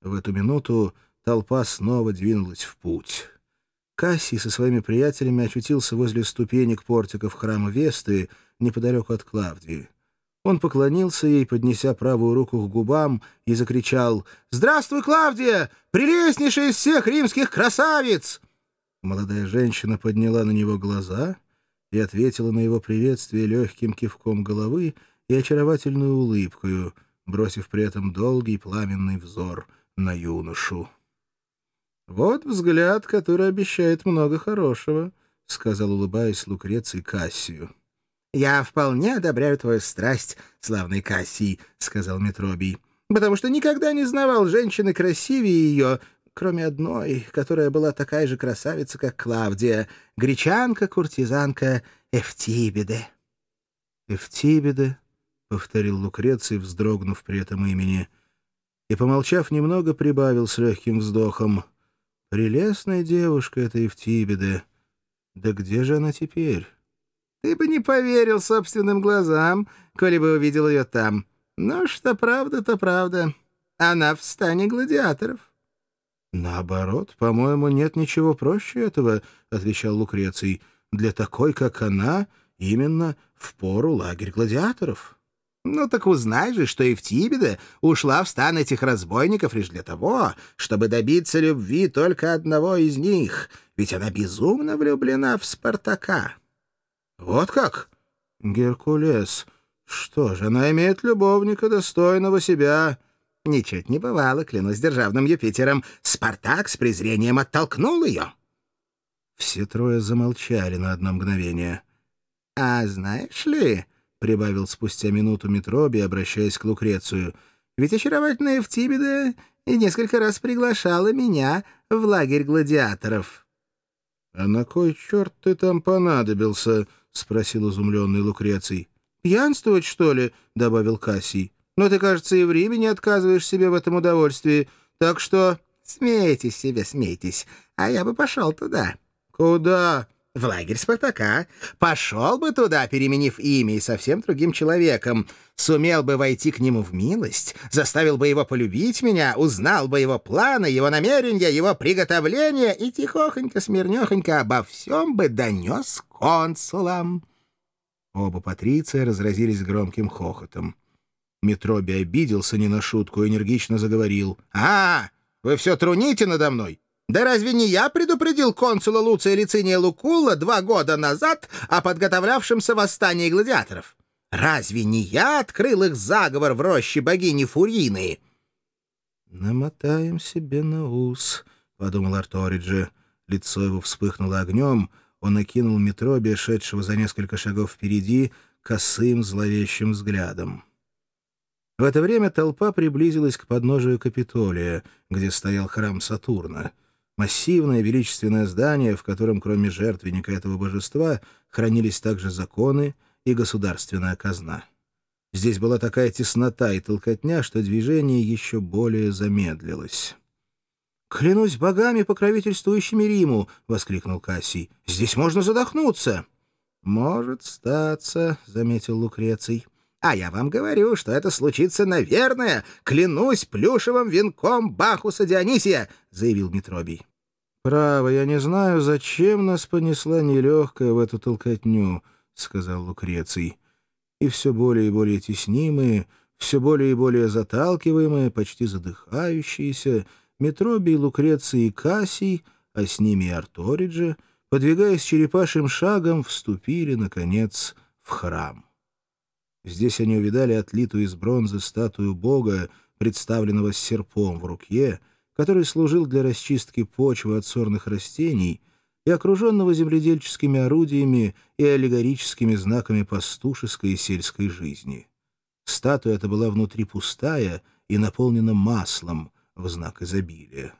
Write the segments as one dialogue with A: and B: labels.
A: В эту минуту толпа снова двинулась в путь. Кассий со своими приятелями очутился возле ступенек портиков храма Весты неподалеку от Клавдии. Он поклонился ей, поднеся правую руку к губам, и закричал «Здравствуй, Клавдия! Прелестнейшая из всех римских красавиц!» Молодая женщина подняла на него глаза и ответила на его приветствие легким кивком головы и очаровательной улыбкою, бросив при этом долгий пламенный взор на юношу. «Вот взгляд, который обещает много хорошего», — сказал, улыбаясь Лукреций Кассию.
B: «Я вполне одобряю твою страсть, славный Кассий», — сказал Метробий, «потому что никогда не знавал женщины красивее ее, кроме одной, которая была такая же красавица, как Клавдия, гречанка-куртизанка Эфтибеде».
A: «Эфтибеде», — повторил Лукреций, вздрогнув при этом имени, и, помолчав немного, прибавил с легким вздохом — Прелестная девушка эта Евтибеда. Да где же она теперь?
B: Ты бы не поверил собственным глазам, коли бы увидел ее там. Но что правда, то правда. Она в стане гладиаторов.
A: «Наоборот, по-моему, нет ничего проще этого», — отвечал Лукреций. «Для такой, как она, именно в пору лагерь гладиаторов».
B: Ну так узнай же, что Евтибеда ушла в стан этих разбойников лишь для того, чтобы добиться любви только одного из них, ведь она безумно влюблена в Спартака.
A: Вот как? Геркулес. Что же, она имеет любовника, достойного себя.
B: Ничуть не бывало, клянусь державным Юпитером. Спартак с презрением оттолкнул ее.
A: Все трое замолчали на одно мгновение.
B: — А знаешь ли, — прибавил спустя минуту Метроби, обращаясь к Лукрецию. «Ведь очаровательная Эвтибеда и несколько раз приглашала меня в лагерь гладиаторов».
A: «А на кой черт ты там понадобился?» — спросил изумленный Лукреций.
B: «Пьянствовать, что ли?» — добавил Кассий. «Но ты, кажется, и в Риме не отказываешь себе в этом удовольствии, так что...» «Смейтесь себе, смейтесь, а я бы пошел туда».
A: «Куда?»
B: В лагерь Спартака. Пошел бы туда, переменив имя и совсем другим человеком. Сумел бы войти к нему в милость, заставил бы его полюбить меня, узнал бы его планы, его намерения, его приготовления и тихохонько-смирнехонько обо всем бы донес консулам.
A: Оба патриция разразились громким хохотом. Метроби обиделся не на шутку и энергично заговорил.
B: «А, вы все труните надо мной? Да разве не я предупредил консула Луция Лициния Лукула два года назад о подготовлявшемся восстании гладиаторов? Разве не я открыл их заговор в роще богини Фурины?
A: «Намотаем себе на ус», — подумал Арториджи. Лицо его вспыхнуло огнем, он окинул Метробия, шедшего за несколько шагов впереди, косым зловещим взглядом. В это время толпа приблизилась к подножию Капитолия, где стоял храм Сатурна — Массивное величественное здание, в котором кроме жертвенника этого божества хранились также законы и государственная казна. Здесь была такая теснота и толкотня, что движение еще более замедлилось.
B: «Клянусь богами, покровительствующими Риму!» — воскликнул Кассий. «Здесь можно задохнуться!»
A: «Может статься», — заметил Лукреций.
B: «А я вам говорю, что это случится, наверное. Клянусь плюшевым венком Бахуса Дионисия!» — заявил Митробий.
A: «Право, я не знаю, зачем нас понесла нелегкая в эту толкотню», — сказал Лукреций. «И все более и более теснимые, все более и более заталкиваемые, почти задыхающиеся, Метробий, Лукреций и Кассий, а с ними и Арториджи, подвигаясь черепашьим шагом, вступили, наконец, в храм. Здесь они увидали отлитую из бронзы статую бога, представленного с серпом в руке, который служил для расчистки почвы от сорных растений и окруженного земледельческими орудиями и аллегорическими знаками пастушеской и сельской жизни. Статуя эта была внутри пустая и наполнена маслом в знак изобилия.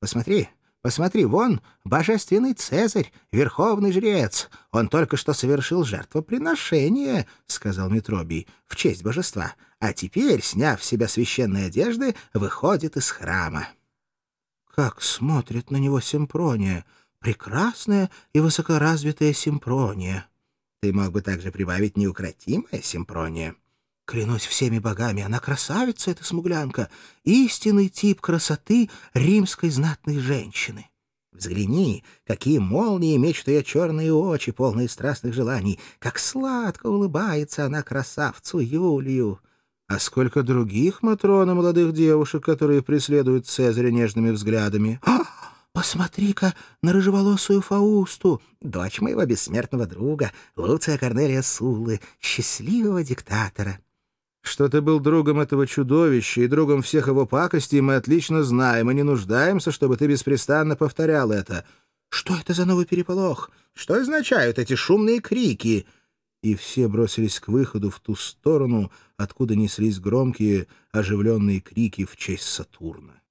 B: «Посмотри, Посмотри, вон божественный Цезарь, верховный жрец. Он только что совершил жертвоприношение, — сказал Метробий, — в честь божества. А теперь, сняв с себя священные одежды, выходит из храма.
A: Как смотрит на него Симпрония! Прекрасная и высокоразвитая Симпрония!
B: Ты мог бы также прибавить неукротимая Симпрония. Клянусь всеми богами, она красавица, эта смуглянка, истинный тип красоты римской знатной женщины. Взгляни, какие молнии мечут ее черные очи, полные страстных желаний, как сладко улыбается она красавцу Юлию.
A: А сколько других Матрон и молодых девушек, которые преследуют Цезаря нежными взглядами.
B: А, посмотри-ка на рыжеволосую Фаусту, дочь моего бессмертного друга, Луция Корнелия Суллы, счастливого диктатора.
A: Что ты был другом этого чудовища и другом всех его пакостей, мы отлично знаем и не нуждаемся, чтобы ты беспрестанно повторял это.
B: Что это за новый переполох? Что означают эти шумные крики?»
A: И все бросились к выходу в ту сторону, откуда неслись громкие, оживленные крики в честь Сатурна.